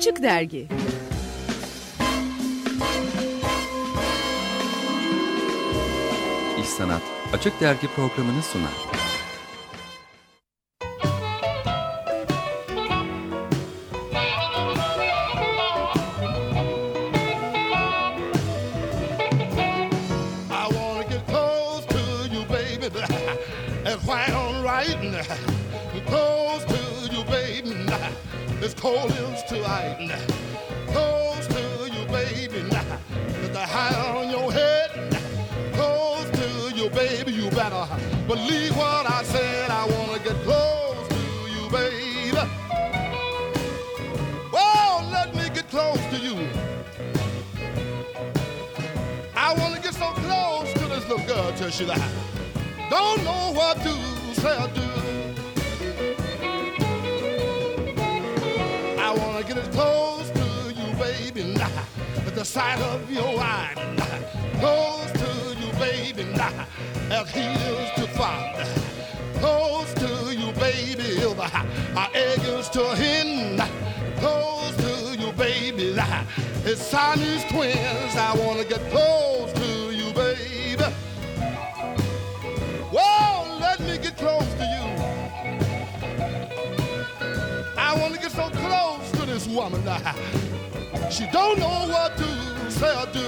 Açık Dergi İş Sanat Açık Dergi programını sunar. High on your head. Close to you, baby. You better believe what I said. I wanna get close to you, baby. Oh, let me get close to you. I wanna get so close to this little girl till she like, don't know what to say or do. The sight of your eyes, close to you, baby. As he is to father, close to you, baby, our egg is to hen, close to you, baby. It's Siamese twins. I wanna get close to you, baby. Whoa, let me get close to you. I wanna get so close to this woman. She don't know what to say or do.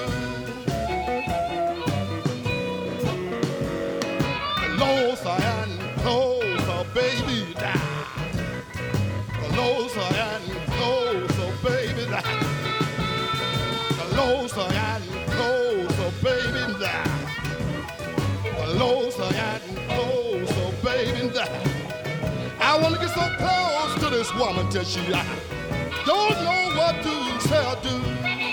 Closer and close her baby down. Closer and close her baby down. Closer and close her baby down. Closer and close her baby down. I wanna get so close to this woman till she. Uh, don't know what to say or do.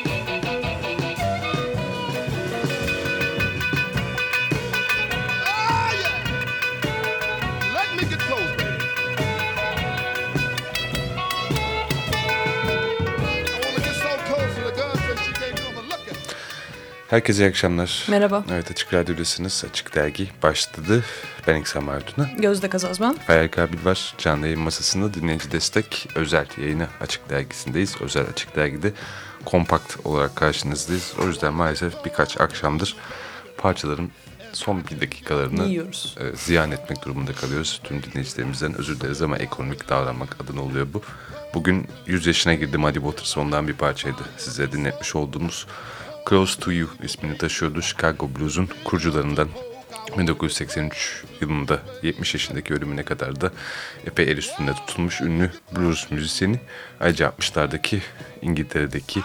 Herkese iyi akşamlar. Merhaba. Evet Açık Radyo'dasınız. Açık Dergi başladı. Ben İksan Mardun'a. Gözde Kazaz ben. Feyyal Kabil var. Canlı yayın masasında dinleyici destek özel yayını Açık Dergisi'ndeyiz. Özel Açık Dergi'de kompakt olarak karşınızdayız. O yüzden maalesef birkaç akşamdır parçaların son bir dakikalarını Yiyoruz. e, ziyan etmek durumunda kalıyoruz. Tüm dinleyicilerimizden özür dileriz ama ekonomik davranmak adına oluyor bu. Bugün 100 yaşına girdi Muddy Waters ondan bir parçaydı. Size dinletmiş olduğumuz Close to You ismini taşıyordu. Chicago Blues'un kurucularından 1983 yılında 70 yaşındaki ölümüne kadar da epey el üstünde tutulmuş ünlü blues müzisyeni. Ayrıca 60'lardaki İngiltere'deki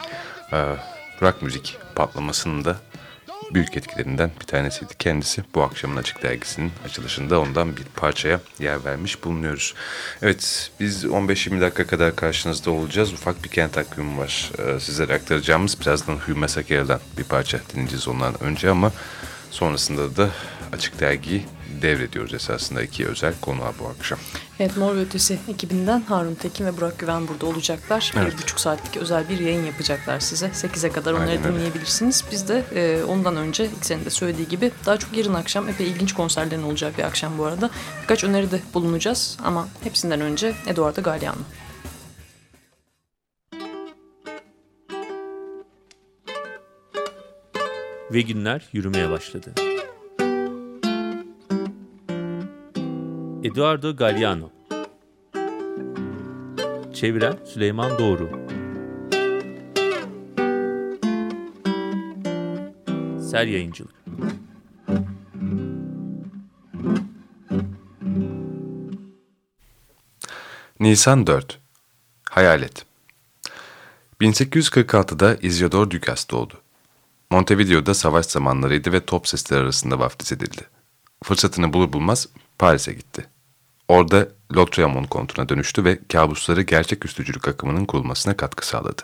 rock müzik patlamasının da büyük etkilerinden bir tanesiydi kendisi. Bu akşamın Açık Dergisi'nin açılışında ondan bir parçaya yer vermiş bulunuyoruz. Evet biz 15-20 dakika kadar karşınızda olacağız. Ufak bir kent takvimi var ee, sizlere aktaracağımız. Birazdan Hümme Sakera'dan bir parça dinleyeceğiz ondan önce ama sonrasında da Açık Dergi'yi devrediyoruz esasında iki özel konuğa bu akşam. Evet Mor ve Ötesi ekibinden Harun Tekin ve Burak Güven burada olacaklar. Evet. Bir buçuk saatlik özel bir yayın yapacaklar size. 8'e kadar onları Aynen öyle. dinleyebilirsiniz. Biz de e, ondan önce ilk senin de söylediği gibi daha çok yarın akşam epey ilginç konserlerin olacak bir akşam bu arada. Birkaç öneride bulunacağız ama hepsinden önce Eduardo Galeano. Ve günler yürümeye başladı. Eduardo Galliano Çeviren Süleyman Doğru Ser Yayıncılık Nisan 4 Hayalet 1846'da Isidore Dukas doğdu. Montevideo'da savaş zamanlarıydı ve top sesleri arasında vaftiz edildi. Fırsatını bulur bulmaz Paris'e gitti. Orada Lotremont kontuna dönüştü ve kabusları gerçeküstücülük akımının kurulmasına katkı sağladı.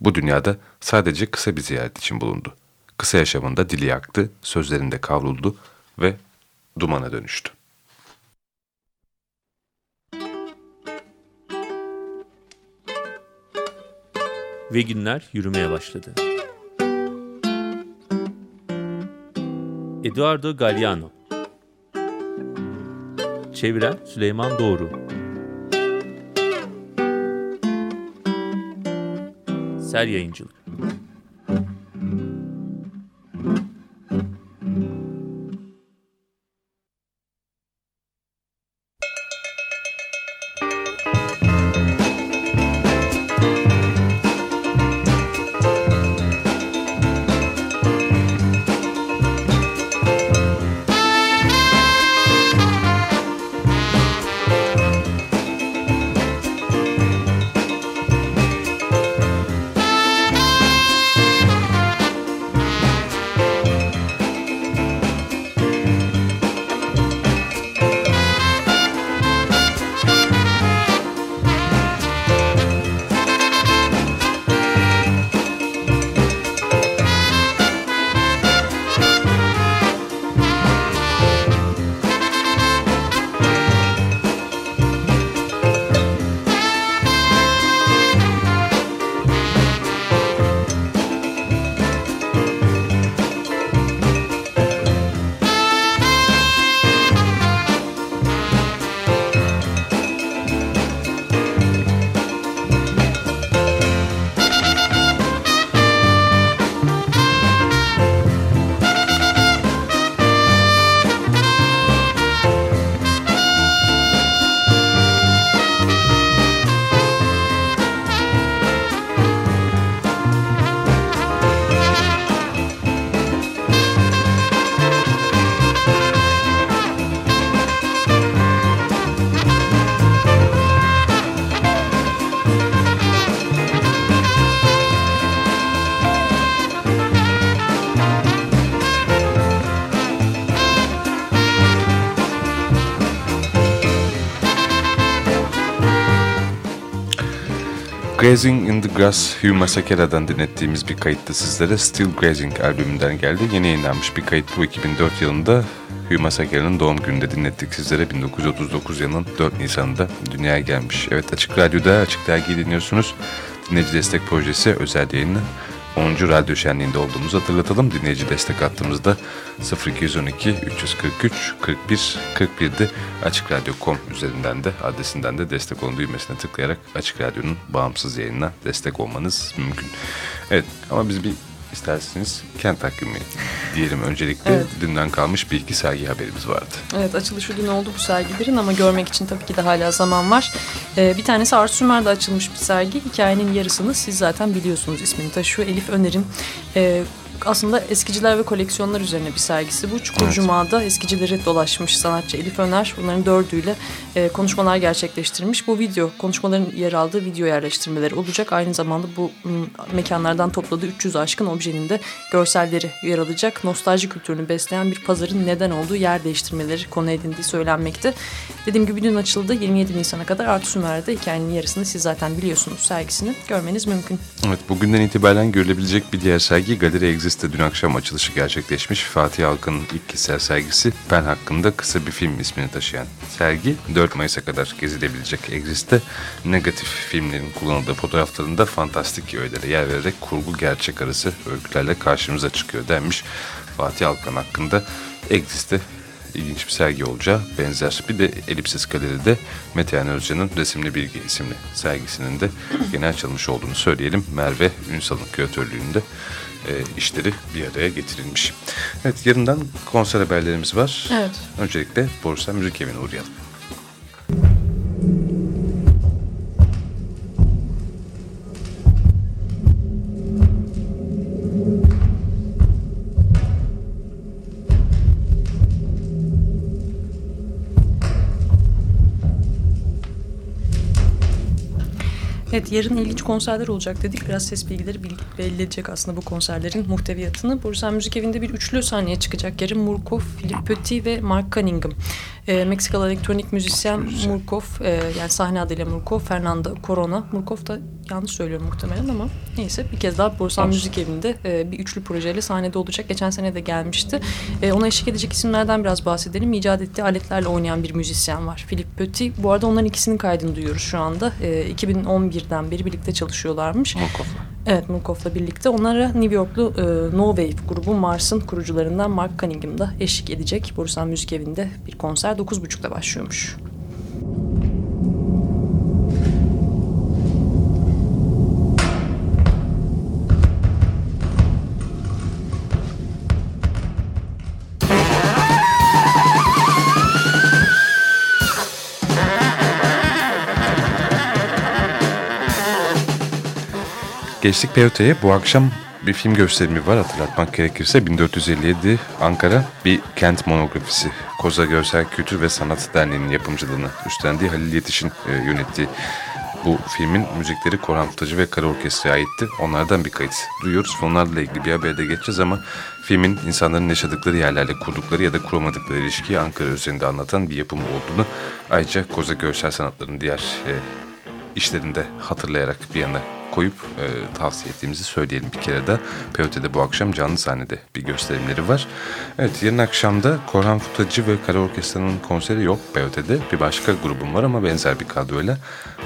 Bu dünyada sadece kısa bir ziyaret için bulundu. Kısa yaşamında dili yaktı, sözlerinde kavruldu ve dumana dönüştü. Ve günler yürümeye başladı. Eduardo Galliano Çeviren Süleyman Doğru Ser Yayıncılık. Grazing in the Grass Hugh Masakera'dan dinlettiğimiz bir kayıttı sizlere. Still Grazing albümünden geldi. Yeni yayınlanmış bir kayıt bu 2004 yılında Hugh Masakera'nın doğum gününde dinlettik sizlere. 1939 yılının 4 Nisan'da dünyaya gelmiş. Evet Açık Radyo'da Açık Dergi'yi dinliyorsunuz. Dinleyici Destek Projesi özel yayını 10. Radyo Şenliği'nde olduğumuzu hatırlatalım. Dinleyici destek attığımızda 0212 343 41 41'de Açık Radyo.com üzerinden de adresinden de destek olun düğmesine tıklayarak Açık Radyo'nun bağımsız yayınına destek olmanız mümkün. Evet ama biz bir isterseniz kent takvimi diyelim öncelikle. Evet. Dünden kalmış bir iki sergi haberimiz vardı. Evet açılışı dün oldu bu sergilerin ama görmek için tabii ki de hala zaman var. Ee, bir tanesi Art Sümer'de açılmış bir sergi. Hikayenin yarısını siz zaten biliyorsunuz ismini taşıyor. Elif Öner'in e, aslında eskiciler ve koleksiyonlar üzerine bir sergisi bu. Çukur Evet. Cuma'da eskicileri dolaşmış sanatçı Elif Öner. Bunların dördüyle e, konuşmalar gerçekleştirmiş. Bu video, konuşmaların yer aldığı video yerleştirmeleri olacak. Aynı zamanda bu mekanlardan topladığı 300 aşkın objenin de görselleri yer alacak. Nostalji kültürünü besleyen bir pazarın neden olduğu yer değiştirmeleri konu edindiği söylenmekte. Dediğim gibi dün açıldı. 27 Nisan'a kadar Art Sümer'de hikayenin yarısını siz zaten biliyorsunuz sergisini görmeniz mümkün. Evet, bugünden itibaren görülebilecek bir diğer sergi Galeri Exist'te dün akşam açılışı gerçekleşmiş. Fatih Alkan'ın ilk kişisel sergisi Ben hakkında kısa bir film ismini taşıyan sergi 4 Mayıs'a kadar gezilebilecek Exist'te negatif filmlerin kullanıldığı fotoğraflarında fantastik öğelere yer vererek kurgu gerçek arası öykülerle karşımıza çıkıyor denmiş. Fatih Alkan hakkında Exist'te ilginç bir sergi olacağı benzer. Bir de Elipsis Galeri'de Metehan Özcan'ın Resimli Bilgi isimli sergisinin de yeni açılmış olduğunu söyleyelim. Merve Ünsal'ın küratörlüğünde e, işleri bir araya getirilmiş. Evet yarından konser haberlerimiz var. Evet. Öncelikle Borsa Müzik Evi'ne uğrayalım. Yarın ilginç konserler olacak dedik. Biraz ses bilgileri bil- belli edecek aslında bu konserlerin muhteviyatını. Bursa Müzik Evi'nde bir üçlü sahneye çıkacak. Yarın Murkoff, Philip Petit ve Mark Cunningham. Ee, Meksikalı elektronik müzisyen Murkoff, e, yani sahne adıyla Murkoff, Fernando Corona. Murkoff da yanlış söylüyorum muhtemelen ama neyse bir kez daha Bursa Müzik Evi'nde e, bir üçlü projeyle sahnede olacak. Geçen sene de gelmişti. E, ona eşlik edecek isimlerden biraz bahsedelim. İcat ettiği aletlerle oynayan bir müzisyen var. Philip Petit. Bu arada onların ikisinin kaydını duyuyoruz şu anda. E, 2011'den beri birlikte çalışıyorlarmış. Mokof'la. Evet Murkoff'la birlikte. Onlara New Yorklu e, No Wave grubu Mars'ın kurucularından Mark Cunningham da eşlik edecek. Borusan Müzik Evi'nde bir konser 9.30'da başlıyormuş. Geçtik Peyote'ye. Bu akşam bir film gösterimi var hatırlatmak gerekirse 1457 Ankara bir kent monografisi. Koza Görsel Kültür ve Sanat Derneği'nin yapımcılığını üstlendiği Halil Yetiş'in e, yönettiği bu filmin müzikleri Korhan Futacı ve Kara Orkestra'ya aitti. Onlardan bir kayıt duyuyoruz. Onlarla ilgili bir haberde geçeceğiz ama filmin insanların yaşadıkları yerlerle kurdukları ya da kuramadıkları ilişkiyi Ankara üzerinde anlatan bir yapım olduğunu ayrıca Koza Görsel Sanatları'nın diğer e, işlerinde hatırlayarak bir yana koyup e, tavsiye ettiğimizi söyleyelim bir kere de. POT'de bu akşam canlı sahnede bir gösterimleri var. Evet yarın akşamda Korhan Futacı ve Kara Orkestra'nın konseri yok POT'de. Bir başka grubum var ama benzer bir kadroyla.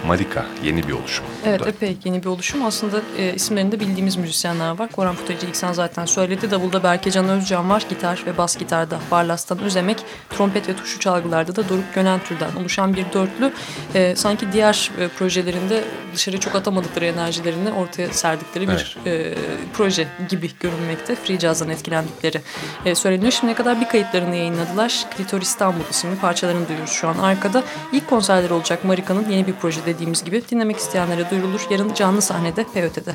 Malika yeni bir oluşum. Evet Bu da. epey yeni bir oluşum. Aslında e, isimlerinde bildiğimiz müzisyenler var. Koran Futacı ilk sen zaten söyledi. Davulda Berkecan Özcan var. Gitar ve bas gitarda Barlas'tan Özemek. Trompet ve tuşlu çalgılarda da Doruk Gönentür'den oluşan bir dörtlü. E, sanki diğer e, projelerinde dışarı çok atamadıkları enerjilerini ortaya serdikleri bir e, proje gibi görünmekte. Free Jazz'dan etkilendikleri e, söyleniyor. Şimdiye kadar bir kayıtlarını yayınladılar. Klitor İstanbul isimli parçalarını duyuyoruz şu an arkada. İlk konserleri olacak Marika'nın yeni bir proje dediğimiz gibi. Dinlemek isteyenlere duyurulur. Yarın canlı sahnede PÖT'de.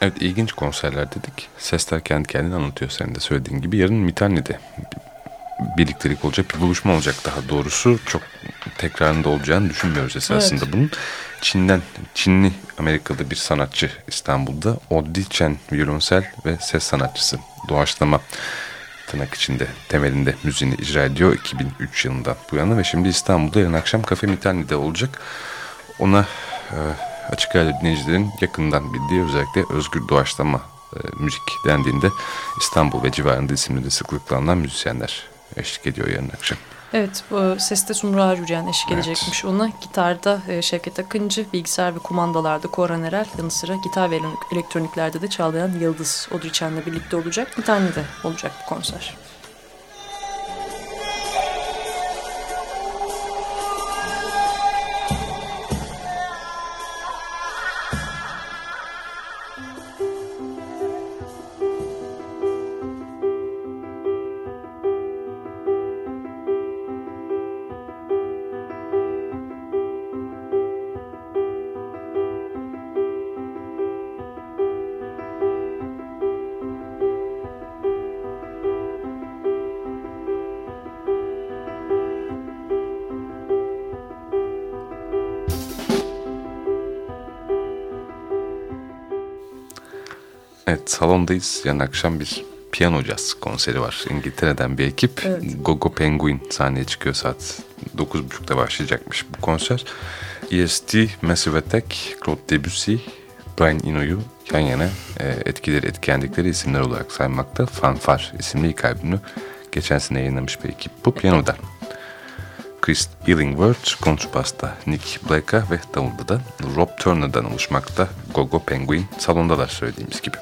Evet ilginç konserler dedik. Sesler kendi kendini anlatıyor senin de söylediğin gibi. Yarın Mitanni'de birliktelik olacak bir buluşma olacak daha doğrusu. Çok tekrarında olacağını düşünmüyoruz esasında Evet. bunun. Çin'den, Çinli Amerikalı bir sanatçı İstanbul'da. Oddi Chen violonsel ve ses sanatçısı. Doğaçlama tırnak içinde temelinde müziğini icra ediyor 2003 yılından bu yana ve şimdi İstanbul'da yarın akşam Kafe Mitanni'de olacak. Ona e, açık radyo dinleyicilerin yakından bildiği özellikle özgür doğaçlama e, müzik dendiğinde İstanbul ve civarında isimli de sıklıkla anılan müzisyenler eşlik ediyor yarın akşam. Evet, bu seste Sumru Yürüyen eşlik Evet. edecekmiş ona. Gitarda e, Şevket Akıncı, bilgisayar ve kumandalarda Koran Erel, yanı sıra gitar ve ele- elektroniklerde de Çağlayan Yıldız Odriçen'le birlikte olacak. Bir tane de olacak bu konser. Evet salondayız. Yarın akşam bir piyano jazz konseri var. İngiltere'den bir ekip. Evet. Gogo Penguin sahneye çıkıyor saat 9.30'da başlayacakmış bu konser. EST, Massive Attack, Claude Debussy, Brian Eno'yu yan yana e, etkileri etkilendikleri isimler olarak saymakta. Fanfar isimli ilk albümünü geçen sene yayınlamış bir ekip. Bu piyanoda. Chris Illingworth, kontrbasta Nick Blake'a ve davulda da Rob Turner'dan oluşmakta. Gogo Penguin salondalar söylediğimiz gibi.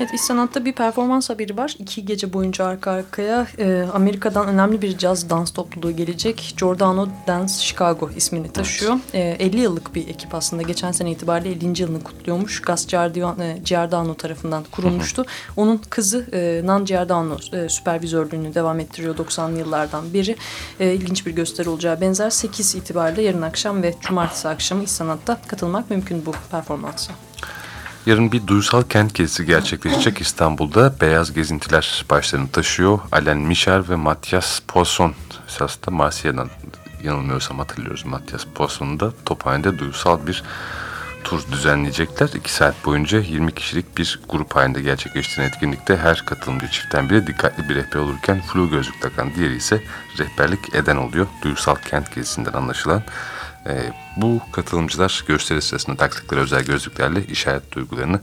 Evet, İş Sanat'ta bir performans haberi var. İki gece boyunca arka arkaya e, Amerika'dan önemli bir caz dans topluluğu gelecek. Giordano Dance Chicago ismini taşıyor. E, 50 yıllık bir ekip aslında. Geçen sene itibariyle 50. yılını kutluyormuş. Gus Giordano, e, tarafından kurulmuştu. Onun kızı e, Nan Giordano e, süpervizörlüğünü devam ettiriyor 90'lı yıllardan beri. E, ilginç bir gösteri olacağı benzer. 8 itibariyle yarın akşam ve cumartesi akşamı İş Sanat'ta katılmak mümkün bu performansa. Yarın bir duysal kent gezisi gerçekleşecek İstanbul'da. Beyaz gezintiler başlarını taşıyor. Alain Michel ve Mathias Poisson. Esas da Marsilya'dan yanılmıyorsam hatırlıyoruz. Mathias Poisson'u da Tophane'de duysal bir tur düzenleyecekler. İki saat boyunca 20 kişilik bir grup halinde gerçekleştiren etkinlikte her katılımcı çiftten biri dikkatli bir rehber olurken flu gözlük takan diğeri ise rehberlik eden oluyor. Duysal kent gezisinden anlaşılan. Ee, bu katılımcılar gösteri sırasında taktıkları özel gözlüklerle işaret duygularını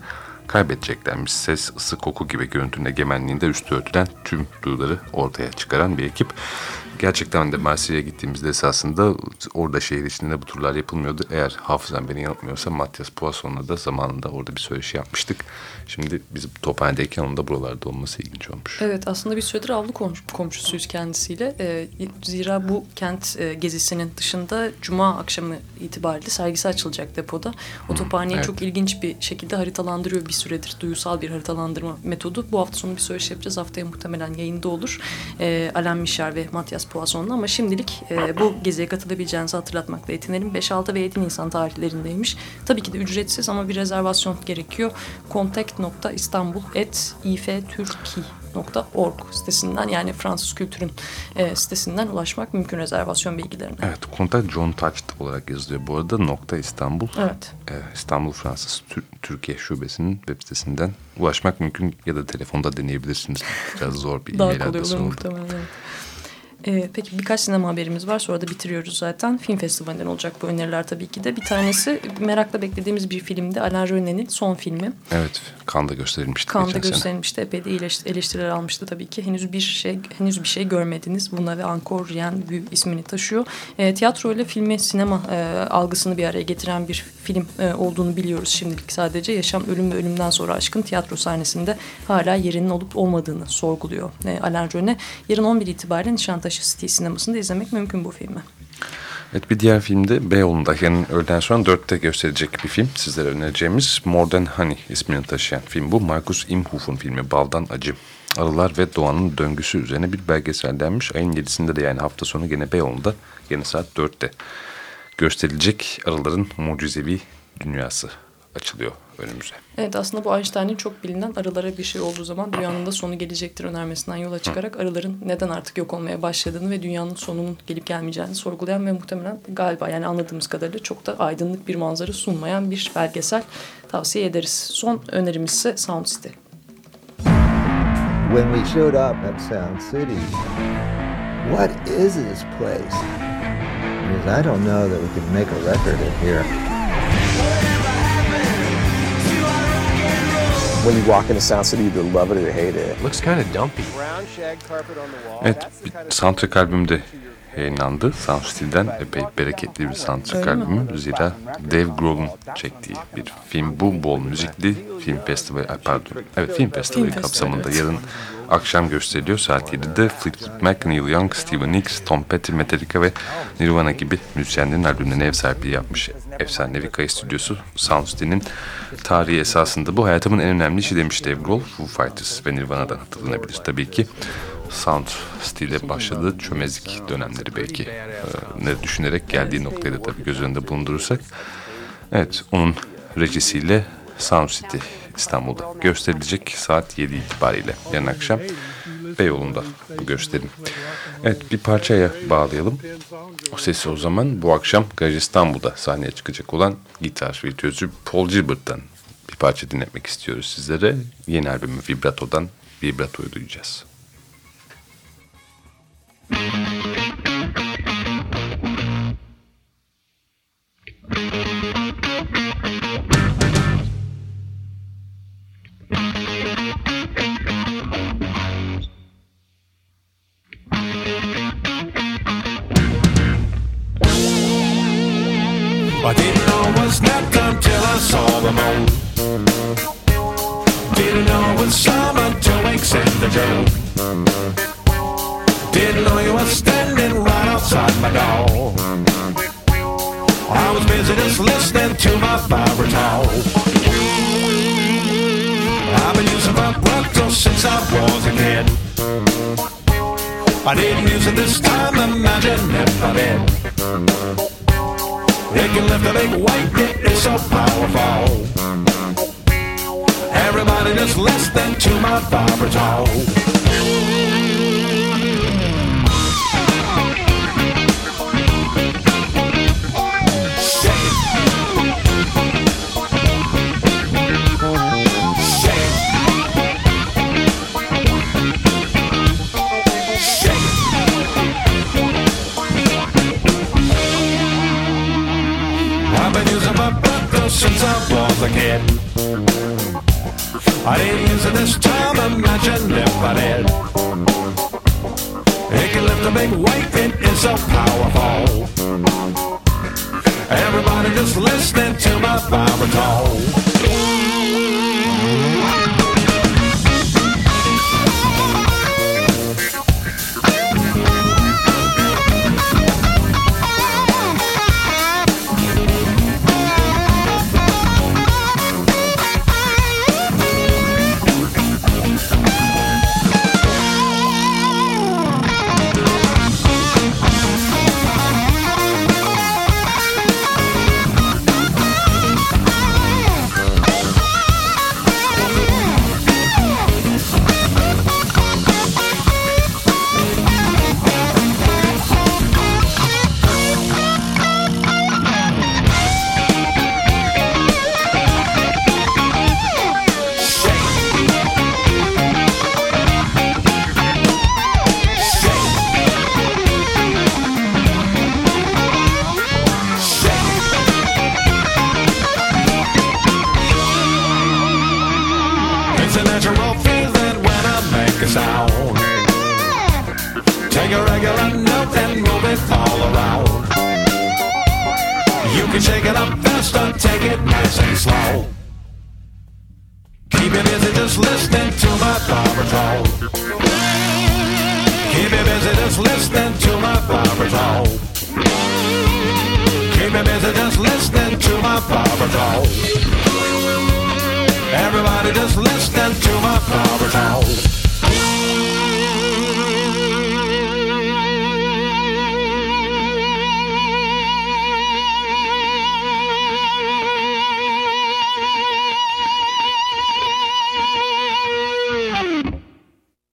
kaybedeceklermiş. Ses, ısı, koku gibi görüntünün egemenliğinde üstü örtülen tüm duyuları ortaya çıkaran bir ekip. Gerçekten de Marsilya'ya gittiğimizde esasında orada şehir içinde bu turlar yapılmıyordu. Eğer hafızam beni yanıltmıyorsa Matias Poisson'la da zamanında orada bir söyleşi yapmıştık. Şimdi biz Tophane'deyken onun da buralarda olması ilginç olmuş. Evet aslında bir süredir avlu komş- komşusuyuz kendisiyle. Ee, zira bu kent e, gezisinin dışında Cuma akşamı itibariyle sergisi açılacak depoda. O tophaneyi evet. çok ilginç bir şekilde haritalandırıyor bir süredir. Duyusal bir haritalandırma metodu. Bu hafta sonu bir söyleşi yapacağız. Haftaya muhtemelen yayında olur. Ee, Alain Michel ve Matias Poisson'la ama şimdilik e, bu geziye katılabileceğinizi hatırlatmakla yetinelim. 5, 6 ve 7 Nisan tarihlerindeymiş. Tabii ki de ücretsiz ama bir rezervasyon gerekiyor. contact.istanbul.ifturki.org sitesinden yani Fransız kültürün e, sitesinden ulaşmak mümkün rezervasyon bilgilerine. Evet, kontak John Touched olarak yazılıyor bu arada. Nokta İstanbul. Evet. Ee, İstanbul Fransız Tür- Türkiye Şubesi'nin web sitesinden ulaşmak mümkün ya da telefonda deneyebilirsiniz. Biraz zor bir e-mail adresi oldu. muhtemelen. Ee, peki birkaç sinema haberimiz var. Sonra da bitiriyoruz zaten. Film festivalinden olacak bu öneriler tabii ki de. Bir tanesi merakla beklediğimiz bir filmdi. Alain René'nin son filmi. Evet, Kanda gösterilmişti Kanda sene. gösterilmişti. Epey de eleştiriler almıştı tabii ki. Henüz bir şey henüz bir şey görmediniz. Buna ve Encore Rien ismini taşıyor. E, tiyatro ile filmi sinema e, algısını bir araya getiren bir film e, olduğunu biliyoruz şimdilik sadece. Yaşam, ölüm ve ölümden sonra aşkın tiyatro sahnesinde hala yerinin olup olmadığını sorguluyor e, Alain René. Yarın 11 itibariyle Nişantaşı City sinemasında izlemek mümkün bu filmi. Evet bir diğer filmde Beyoğlu'nda yarın öğleden sonra dörtte gösterecek bir film. Sizlere önereceğimiz More Than Honey ismini taşıyan film bu. Markus Imhof'un filmi Baldan Acı. Arılar ve doğanın döngüsü üzerine bir belgesellenmiş. Ayın 7'sinde de yani hafta sonu gene Beyoğlu'nda gene saat 4'te gösterilecek arıların mucizevi dünyası açılıyor önümüze. Evet aslında bu Einstein'in çok bilinen arılara bir şey olduğu zaman dünyanın da sonu gelecektir önermesinden yola çıkarak arıların neden artık yok olmaya başladığını ve dünyanın sonunun gelip gelmeyeceğini sorgulayan ve muhtemelen galiba yani anladığımız kadarıyla çok da aydınlık bir manzara sunmayan bir belgesel tavsiye ederiz. Son önerimiz ise Sound City. When we showed up at Sound City, what is this place? Because I don't know that we could make a record in here. When you walk into Sound City, you either love it or hate it. Looks kind of dumpy. Evet bir soundtrack albümde yayınlandı. Sound City'den epey bereketli bir soundtrack albümü. Zira Dave Grohl'un çektiği bir film. Bu bol müzikli film festivali, pardon. Evet film festivali Film festivali, kapsamında evet. yarın akşam gösteriliyor saat 7'de. Fleetwood Mac, Neil Young, Stevie Nicks, Tom Petty, Metallica ve Nirvana gibi müzisyenlerin albümlerine ev sahipliği yapmış efsanevi kayıt stüdyosu Sound City'nin tarihi esasında bu hayatımın en önemli işi demiş Dave Grohl. Foo Fighters ve Nirvana'dan hatırlanabilir tabii ki. Sound City'de başladığı çömezlik dönemleri belki e, ne düşünerek geldiği noktayı da tabii göz önünde bulundurursak. Evet onun rejisiyle Sound City İstanbul'da gösterilecek saat 7 itibariyle yarın akşam Beyoğlu'nda bu gösterim. Evet bir parçaya bağlayalım. O sesi o zaman bu akşam Garaj İstanbul'da sahneye çıkacak olan gitar virtüözü Paul Gilbert'tan bir parça dinletmek istiyoruz sizlere. Yeni albümü Vibrato'dan Vibrato'yu duyacağız. I using my Bronco since I was a kid. I didn't use it this time, imagine if I did. It can lift a big weight, it is so powerful. Everybody just listen to my vibrato. Since I was a kid. I didn't use it this time, imagine if I did. It can lift a big weight, and it is so powerful. Everybody just listening to my vibrato. Take a note and move it all around. You can shake it up fast or take it nice and slow. Keep it busy just listening to my vibrato. Keep it busy just listening to my vibrato. Keep it busy just listening to my vibrato. Everybody just listening to my vibrato.